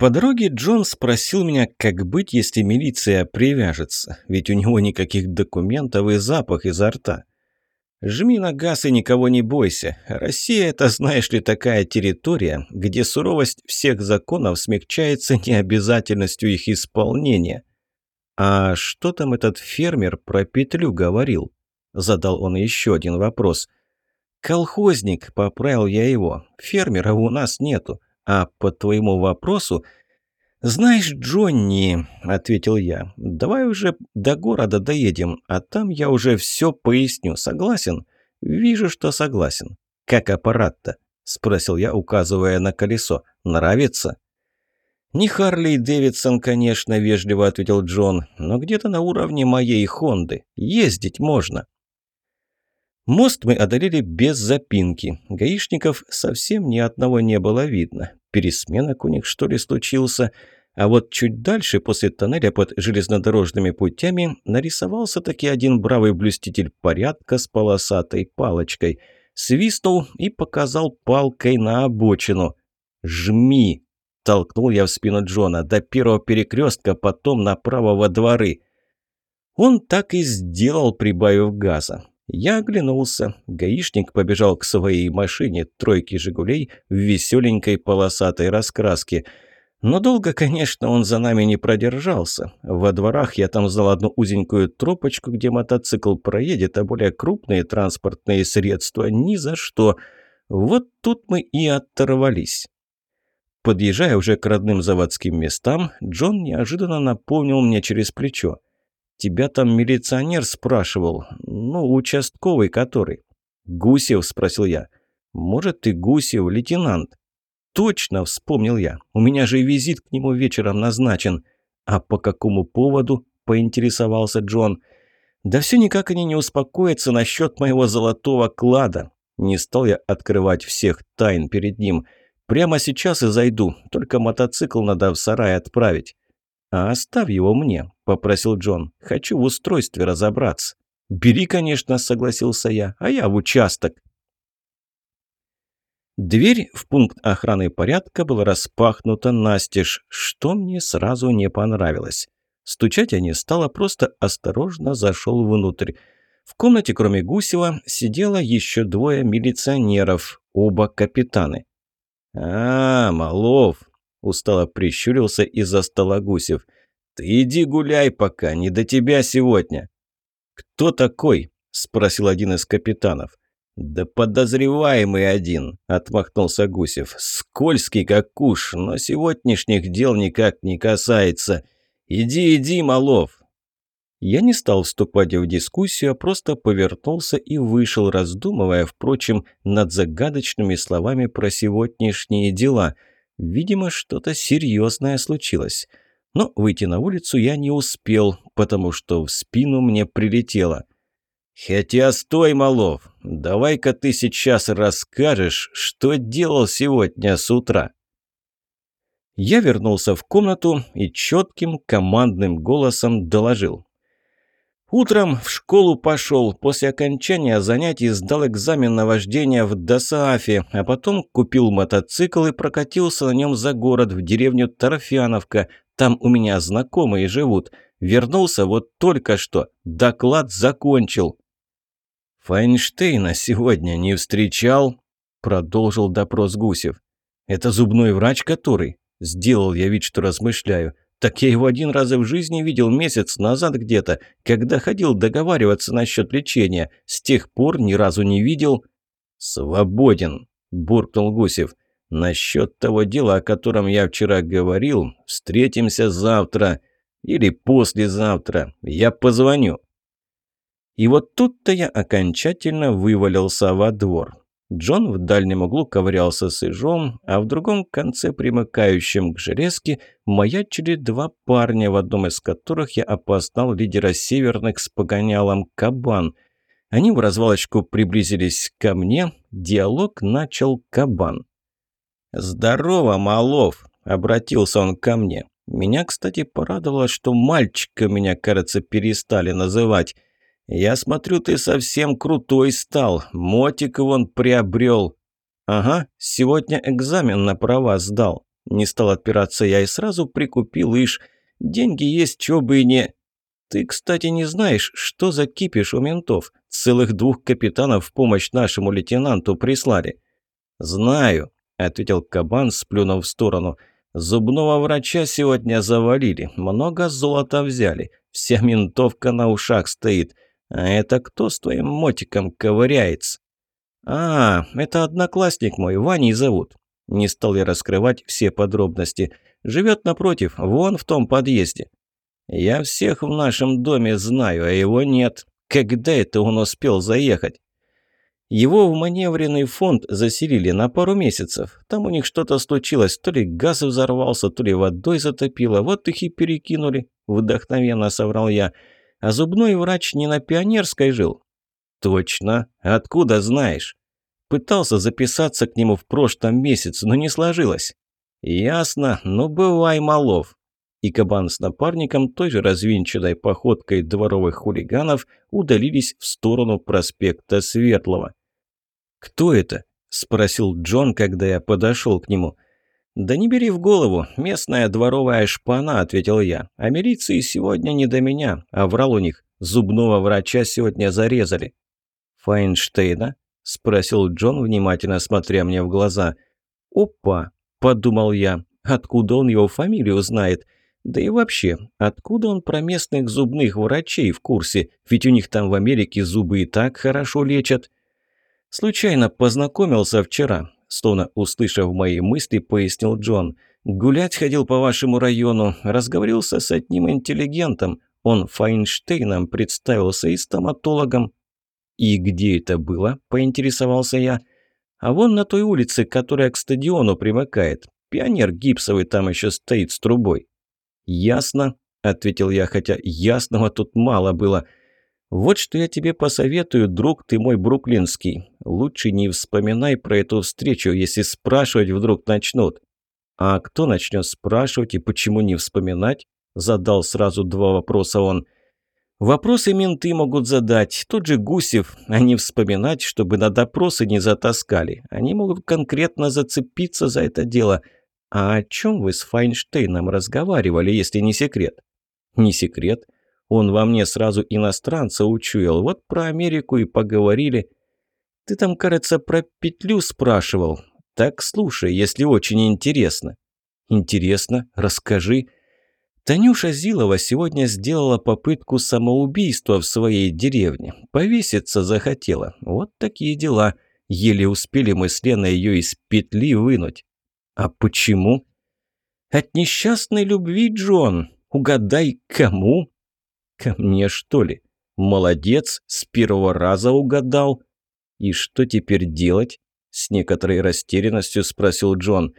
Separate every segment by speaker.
Speaker 1: По дороге Джон спросил меня, как быть, если милиция привяжется, ведь у него никаких документов и запах изо рта. Жми на газ и никого не бойся. Россия – это, знаешь ли, такая территория, где суровость всех законов смягчается необязательностью их исполнения. А что там этот фермер про петлю говорил? Задал он еще один вопрос. Колхозник, поправил я его. Фермера у нас нету. А по твоему вопросу «Знаешь, Джонни», — ответил я, — «давай уже до города доедем, а там я уже все поясню. Согласен?» «Вижу, что согласен». «Как аппарат-то?» — спросил я, указывая на колесо. «Нравится?» «Не Харли Дэвидсон, конечно», — вежливо ответил Джон, «но где-то на уровне моей Хонды. Ездить можно». Мост мы одолели без запинки. Гаишников совсем ни одного не было видно. Пересменок у них, что ли, случился? А вот чуть дальше, после тоннеля под железнодорожными путями, нарисовался таки один бравый блюститель порядка с полосатой палочкой. Свистнул и показал палкой на обочину. «Жми!» – толкнул я в спину Джона. «До первого перекрестка, потом направо во дворы». Он так и сделал, прибавив газа. Я оглянулся. Гаишник побежал к своей машине, тройки «Жигулей» в веселенькой полосатой раскраске. Но долго, конечно, он за нами не продержался. Во дворах я там знал одну узенькую тропочку, где мотоцикл проедет, а более крупные транспортные средства ни за что. Вот тут мы и оторвались. Подъезжая уже к родным заводским местам, Джон неожиданно напомнил мне через плечо. Тебя там милиционер спрашивал. Ну, участковый который. Гусев, спросил я. Может, ты Гусев, лейтенант? Точно, вспомнил я. У меня же визит к нему вечером назначен. А по какому поводу? Поинтересовался Джон. Да все никак они не успокоятся насчет моего золотого клада. Не стал я открывать всех тайн перед ним. Прямо сейчас и зайду, только мотоцикл надо в сарай отправить. «А оставь его мне», – попросил Джон. «Хочу в устройстве разобраться». «Бери, конечно», – согласился я, – «а я в участок». Дверь в пункт охраны порядка была распахнута настежь, что мне сразу не понравилось. Стучать я не стал, а просто осторожно зашел внутрь. В комнате, кроме Гусева, сидело еще двое милиционеров, оба капитаны. «А, Малов, Устало прищурился из-за стола Гусев. «Ты иди гуляй пока, не до тебя сегодня». «Кто такой?» – спросил один из капитанов. «Да подозреваемый один», – отмахнулся Гусев. «Скользкий, как куш, но сегодняшних дел никак не касается. Иди, иди, Малов». Я не стал вступать в дискуссию, а просто повернулся и вышел, раздумывая, впрочем, над загадочными словами про сегодняшние дела – Видимо, что-то серьезное случилось. Но выйти на улицу я не успел, потому что в спину мне прилетело. «Хотя стой, Малов, давай-ка ты сейчас расскажешь, что делал сегодня с утра». Я вернулся в комнату и четким командным голосом доложил. Утром в школу пошел, после окончания занятий сдал экзамен на вождение в Досаафе, а потом купил мотоцикл и прокатился на нем за город в деревню Торфяновка. Там у меня знакомые живут. Вернулся вот только что. Доклад закончил. «Файнштейна сегодня не встречал?» Продолжил допрос Гусев. «Это зубной врач который?» Сделал я вид, что размышляю. Так я его один раз в жизни видел месяц назад где-то, когда ходил договариваться насчет лечения. С тех пор ни разу не видел. «Свободен», – буркнул Гусев. «Насчет того дела, о котором я вчера говорил, встретимся завтра или послезавтра. Я позвоню». И вот тут-то я окончательно вывалился во двор. Джон в дальнем углу ковырялся с ижом, а в другом конце, примыкающем к железке, маячили два парня, в одном из которых я опознал лидера северных с погонялом «Кабан». Они в развалочку приблизились ко мне, диалог начал «Кабан». «Здорово, Малов!» – обратился он ко мне. Меня, кстати, порадовало, что мальчика меня, кажется, перестали называть – «Я смотрю, ты совсем крутой стал. Мотик вон приобрел». «Ага, сегодня экзамен на права сдал». Не стал отпираться я и сразу прикупил иш. Деньги есть, чё бы и не... Ты, кстати, не знаешь, что за кипиш у ментов? Целых двух капитанов в помощь нашему лейтенанту прислали. Знаю, ответил кабан, сплюнув в сторону. Зубного врача сегодня завалили, много золота взяли. Вся ментовка на ушах стоит. А это кто с твоим мотиком ковыряется? А, это одноклассник мой, Ваней зовут. Не стал я раскрывать все подробности. Живет напротив, вон в том подъезде. Я всех в нашем доме знаю, а его нет. Когда это он успел заехать? Его в маневренный фонд заселили на пару месяцев. Там у них что-то случилось, то ли газ взорвался, то ли водой затопило. Вот их и перекинули, вдохновенно соврал я. А зубной врач не на Пионерской жил. Точно. Откуда знаешь? Пытался записаться к нему в прошлом месяце, но не сложилось. Ясно. Ну, бывай, малов. И кабан с напарником той же развинченной походкой дворовых хулиганов удалились в сторону проспекта Светлого. «Кто это?» – спросил Джон, когда я подошел к нему. «Да не бери в голову, местная дворовая шпана», – ответил я. «А милиции сегодня не до меня, а у них. Зубного врача сегодня зарезали». «Файнштейна?» – спросил Джон, внимательно смотря мне в глаза. «Опа!» – подумал я. «Откуда он его фамилию знает?» Да и вообще, откуда он про местных зубных врачей в курсе? Ведь у них там в Америке зубы и так хорошо лечат. «Случайно познакомился вчера», словно услышав мои мысли, пояснил Джон. «Гулять ходил по вашему району, разговорился с одним интеллигентом. Он Файнштейном представился и стоматологом». «И где это было?» – поинтересовался я. «А вон на той улице, которая к стадиону примыкает. Пионер гипсовый там еще стоит с трубой». «Ясно», – ответил я, хотя ясного тут мало было – «Вот что я тебе посоветую, друг ты мой бруклинский. Лучше не вспоминай про эту встречу, если спрашивать вдруг начнут». «А кто начнет спрашивать и почему не вспоминать?» Задал сразу два вопроса он. «Вопросы менты могут задать. Тот же Гусев, а не вспоминать, чтобы на допросы не затаскали. Они могут конкретно зацепиться за это дело. А о чем вы с Файнштейном разговаривали, если не секрет?» «Не секрет». Он во мне сразу иностранца учуял. Вот про Америку и поговорили. Ты там, кажется, про петлю спрашивал. Так слушай, если очень интересно. Интересно? Расскажи. Танюша Зилова сегодня сделала попытку самоубийства в своей деревне. Повеситься захотела. Вот такие дела. Еле успели мы с Леной ее из петли вынуть. А почему? От несчастной любви, Джон. Угадай, кому? Ко мне, что ли? Молодец, с первого раза угадал. И что теперь делать? С некоторой растерянностью спросил Джон.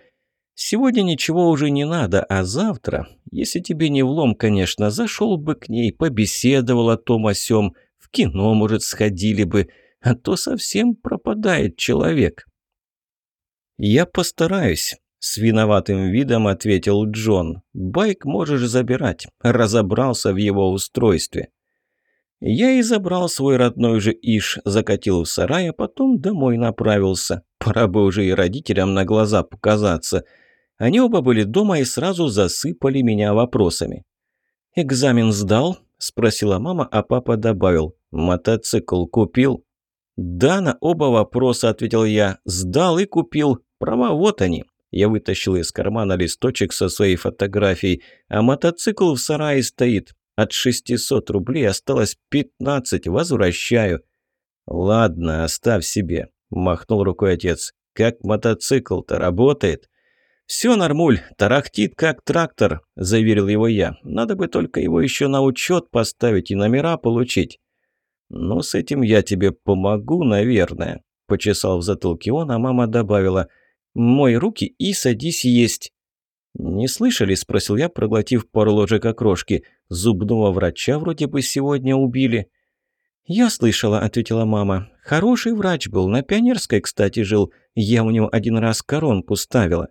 Speaker 1: Сегодня ничего уже не надо, а завтра, если тебе не влом, конечно, зашел бы к ней, побеседовал о том о сём, в кино, может, сходили бы, а то совсем пропадает человек. Я постараюсь. С виноватым видом ответил Джон. «Байк можешь забирать. Разобрался в его устройстве». Я и забрал свой родной же Иш, закатил в сарай, а потом домой направился. Пора бы уже и родителям на глаза показаться. Они оба были дома и сразу засыпали меня вопросами. «Экзамен сдал?» – спросила мама, а папа добавил. «Мотоцикл купил?» «Да, на оба вопроса», – ответил я. «Сдал и купил. Права вот они». Я вытащил из кармана листочек со своей фотографией, а мотоцикл в сарае стоит. От 600 рублей осталось 15, возвращаю. «Ладно, оставь себе», – махнул рукой отец. «Как мотоцикл-то работает?» «Все, нормуль, тарахтит как трактор», – заверил его я. «Надо бы только его еще на учет поставить и номера получить». «Ну, с этим я тебе помогу, наверное», – почесал в затылке он, а мама добавила – Мой руки и садись есть». «Не слышали?» – спросил я, проглотив пару ложек окрошки. «Зубного врача вроде бы сегодня убили». «Я слышала», – ответила мама. «Хороший врач был, на Пионерской, кстати, жил. Я у него один раз коронку ставила».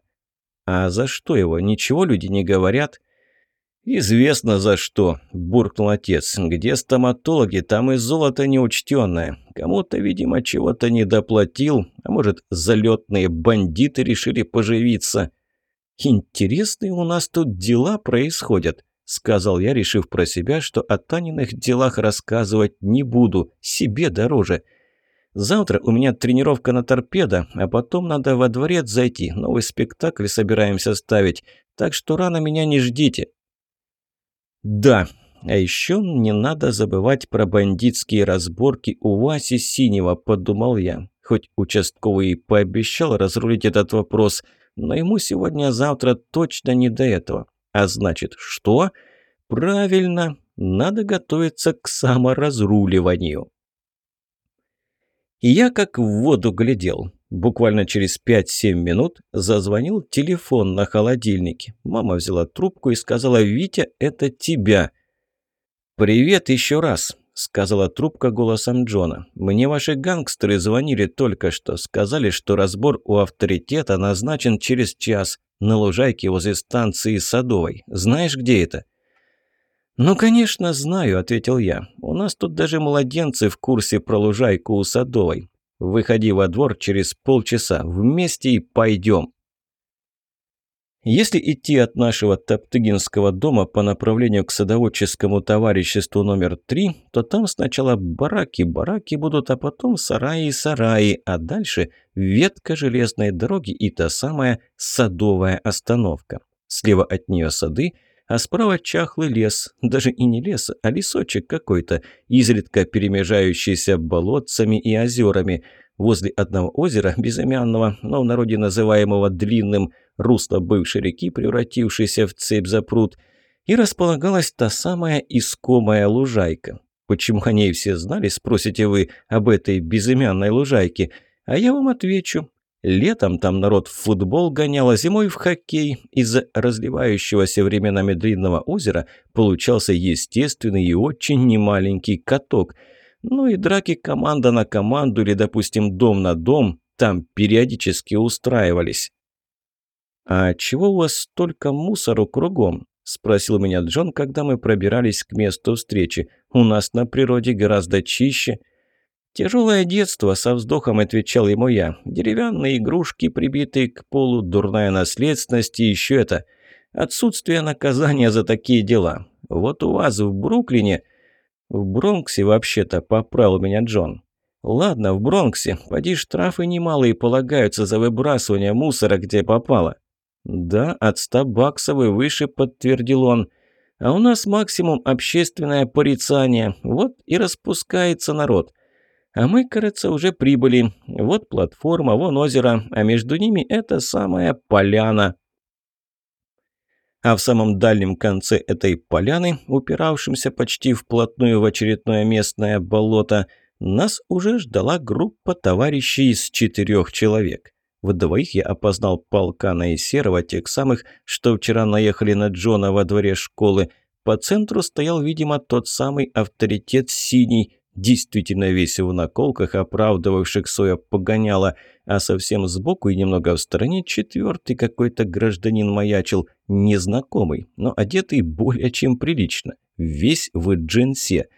Speaker 1: «А за что его? Ничего люди не говорят?» «Известно за что», – буркнул отец. «Где стоматологи, там и золото неучтенное. Кому-то, видимо, чего-то не доплатил, а может, залетные бандиты решили поживиться». «Интересные у нас тут дела происходят», – сказал я, решив про себя, что о Таниных делах рассказывать не буду, себе дороже. «Завтра у меня тренировка на торпедо, а потом надо во дворец зайти, новый спектакль собираемся ставить, так что рано меня не ждите». «Да, а еще не надо забывать про бандитские разборки у Васи Синего», – подумал я. Хоть участковый и пообещал разрулить этот вопрос, но ему сегодня-завтра точно не до этого. А значит, что? Правильно, надо готовиться к саморазруливанию. И я как в воду глядел. Буквально через 5-7 минут зазвонил телефон на холодильнике. Мама взяла трубку и сказала «Витя, это тебя». «Привет еще раз», — сказала трубка голосом Джона. «Мне ваши гангстеры звонили только что. Сказали, что разбор у авторитета назначен через час на лужайке возле станции Садовой. Знаешь, где это?» «Ну, конечно, знаю», — ответил я. «У нас тут даже младенцы в курсе про лужайку у Садовой. Выходи во двор через полчаса. Вместе и пойдем». Если идти от нашего Топтыгинского дома по направлению к садоводческому товариществу номер три, то там сначала бараки, бараки будут, а потом сараи и сараи, а дальше ветка железной дороги и та самая садовая остановка. Слева от нее сады, а справа чахлый лес, даже и не лес, а лесочек какой-то, изредка перемежающийся болотцами и озерами. Возле одного озера, безымянного, но в народе называемого Длинным, русло бывшей реки, превратившейся в цепь за пруд, и располагалась та самая искомая лужайка. Почему о ней все знали, спросите вы об этой безымянной лужайке? А я вам отвечу. Летом там народ в футбол гонял, а зимой в хоккей. Из-за разливающегося временами длинного озера получался естественный и очень немаленький каток – ну и драки команда на команду или, допустим, дом на дом там периодически устраивались. «А чего у вас столько мусору кругом?» – спросил меня Джон, когда мы пробирались к месту встречи. «У нас на природе гораздо чище». «Тяжелое детство», – со вздохом отвечал ему я. «Деревянные игрушки, прибитые к полу, дурная наследственность и еще это. Отсутствие наказания за такие дела. Вот у вас в Бруклине «В Бронксе вообще-то», — поправил меня Джон. «Ладно, в Бронксе. Поди штрафы немалые полагаются за выбрасывание мусора, где попало». «Да, от ста баксов и выше», — подтвердил он. «А у нас максимум общественное порицание. Вот и распускается народ. А мы, кажется, уже прибыли. Вот платформа, вон озеро, а между ними эта самая поляна». А в самом дальнем конце этой поляны, упиравшимся почти вплотную в очередное местное болото, нас уже ждала группа товарищей из четырех человек. В двоих я опознал полкана и серого, тех самых, что вчера наехали на Джона во дворе школы. По центру стоял, видимо, тот самый авторитет синий, действительно весь в наколках, оправдывавших свое погоняло, а совсем сбоку и немного в стороне четвертый какой-то гражданин маячил, незнакомый, но одетый более чем прилично, весь в джинсе.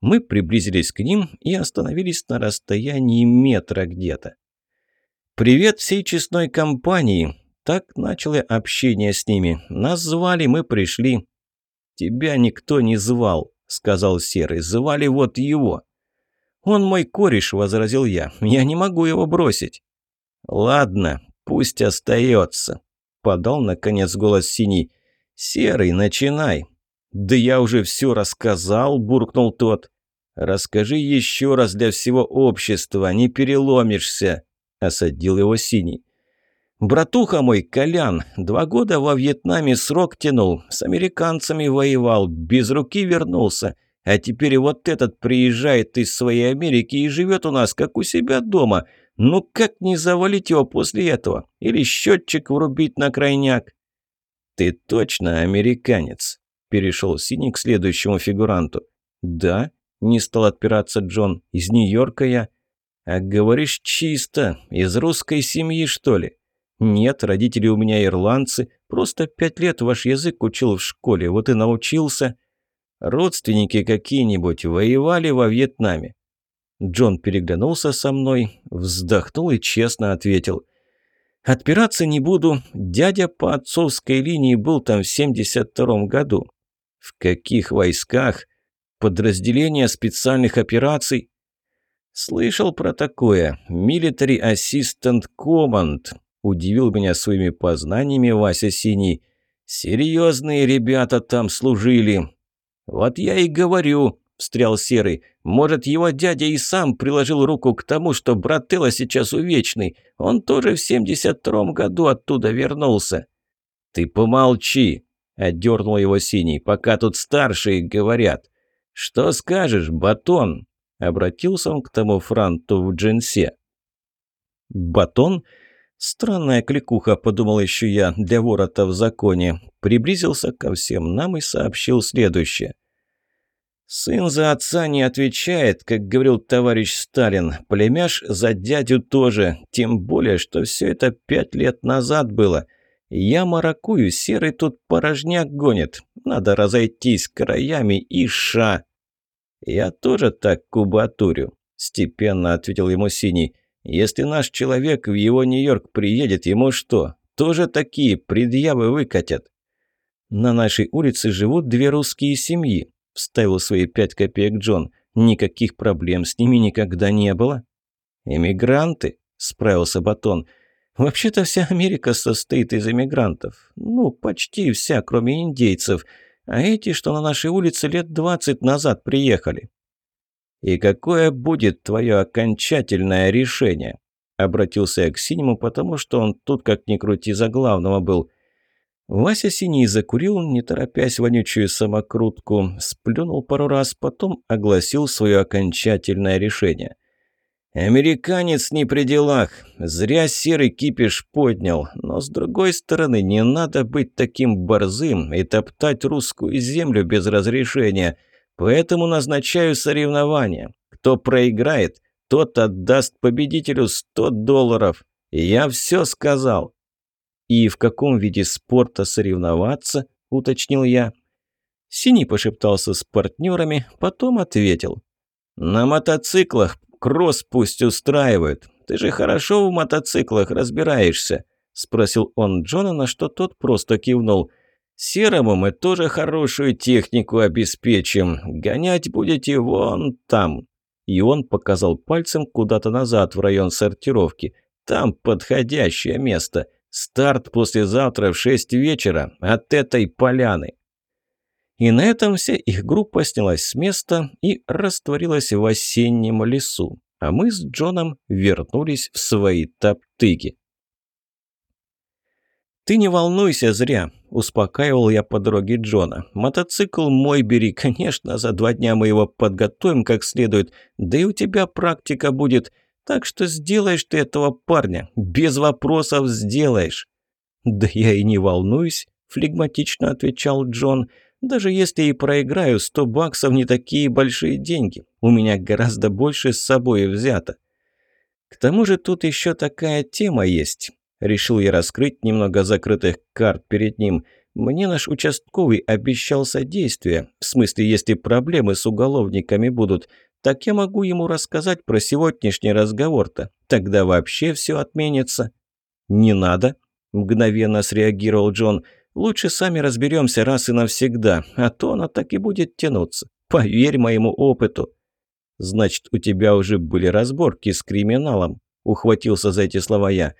Speaker 1: Мы приблизились к ним и остановились на расстоянии метра где-то. «Привет всей честной компании!» Так начало общение с ними. «Нас мы пришли». «Тебя никто не звал», — сказал Серый. «Звали вот его». «Он мой кореш», — возразил я. «Я не могу его бросить». «Ладно, пусть остается», — подал, наконец, голос Синий. «Серый, начинай». «Да я уже все рассказал», — буркнул тот. «Расскажи еще раз для всего общества, не переломишься», — осадил его Синий. «Братуха мой, Колян, два года во Вьетнаме срок тянул, с американцами воевал, без руки вернулся, а теперь вот этот приезжает из своей Америки и живет у нас, как у себя дома. Ну как не завалить его после этого? Или счетчик врубить на крайняк?» «Ты точно американец?» – перешел Синий к следующему фигуранту. «Да?» – не стал отпираться Джон. «Из Нью-Йорка я». «А говоришь чисто, из русской семьи, что ли?» «Нет, родители у меня ирландцы. Просто пять лет ваш язык учил в школе, вот и научился». «Родственники какие-нибудь воевали во Вьетнаме?» Джон переглянулся со мной, вздохнул и честно ответил. Отпираться не буду. Дядя по отцовской линии был там в 72-м году. В каких войсках? Подразделения специальных операций? Слышал про такое. Military Assistant Command. Удивил меня своими познаниями Вася Синий. Серьезные ребята там служили. Вот я и говорю, встрял Серый. «Может, его дядя и сам приложил руку к тому, что брателло сейчас увечный. Он тоже в семьдесят втором году оттуда вернулся». «Ты помолчи!» – отдернул его Синий. «Пока тут старшие говорят». «Что скажешь, батон?» – обратился он к тому франту в джинсе. «Батон?» Странная кликуха, подумал еще я, для ворота в законе. Приблизился ко всем нам и сообщил следующее. Сын за отца не отвечает, как говорил товарищ Сталин. Племяш за дядю тоже. Тем более, что все это пять лет назад было. Я маракую, серый тут порожняк гонит. Надо разойтись краями и ша. Я тоже так кубатурю, степенно ответил ему синий. Если наш человек в его Нью-Йорк приедет, ему что? Тоже такие предъявы выкатят. На нашей улице живут две русские семьи. – вставил свои пять копеек Джон. «Никаких проблем с ними никогда не было». «Эмигранты?» – справился Батон. «Вообще-то вся Америка состоит из эмигрантов. Ну, почти вся, кроме индейцев. А эти, что на нашей улице лет двадцать назад приехали». «И какое будет твое окончательное решение?» Обратился я к Синему, потому что он тут, как ни крути, за главного был – Вася Синий закурил, не торопясь вонючую самокрутку, сплюнул пару раз, потом огласил свое окончательное решение. «Американец не при делах. Зря серый кипиш поднял. Но, с другой стороны, не надо быть таким борзым и топтать русскую землю без разрешения. Поэтому назначаю соревнования. Кто проиграет, тот отдаст победителю 100 долларов. Я все сказал». «И в каком виде спорта соревноваться?» – уточнил я. Синий пошептался с партнерами, потом ответил. «На мотоциклах кросс пусть устраивают. Ты же хорошо в мотоциклах разбираешься», – спросил он Джона, на что тот просто кивнул. «Серому мы тоже хорошую технику обеспечим. Гонять будете вон там». И он показал пальцем куда-то назад в район сортировки. «Там подходящее место». Старт послезавтра в шесть вечера от этой поляны. И на этом вся их группа снялась с места и растворилась в осеннем лесу, а мы с Джоном вернулись в свои топтыги. «Ты не волнуйся зря», – успокаивал я по дороге Джона. «Мотоцикл мой бери, конечно, за два дня мы его подготовим как следует, да и у тебя практика будет. Так что сделаешь ты этого парня, без вопросов сделаешь». «Да я и не волнуюсь», – флегматично отвечал Джон. «Даже если и проиграю, сто баксов не такие большие деньги. У меня гораздо больше с собой взято». «К тому же тут еще такая тема есть». Решил я раскрыть немного закрытых карт перед ним. Мне наш участковый обещал содействие. В смысле, если проблемы с уголовниками будут так я могу ему рассказать про сегодняшний разговор-то. Тогда вообще все отменится». «Не надо», – мгновенно среагировал Джон. «Лучше сами разберемся раз и навсегда, а то она так и будет тянуться. Поверь моему опыту». «Значит, у тебя уже были разборки с криминалом», – ухватился за эти слова я.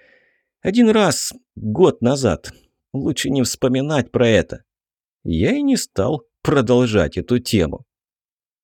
Speaker 1: «Один раз, год назад. Лучше не вспоминать про это». Я и не стал продолжать эту тему.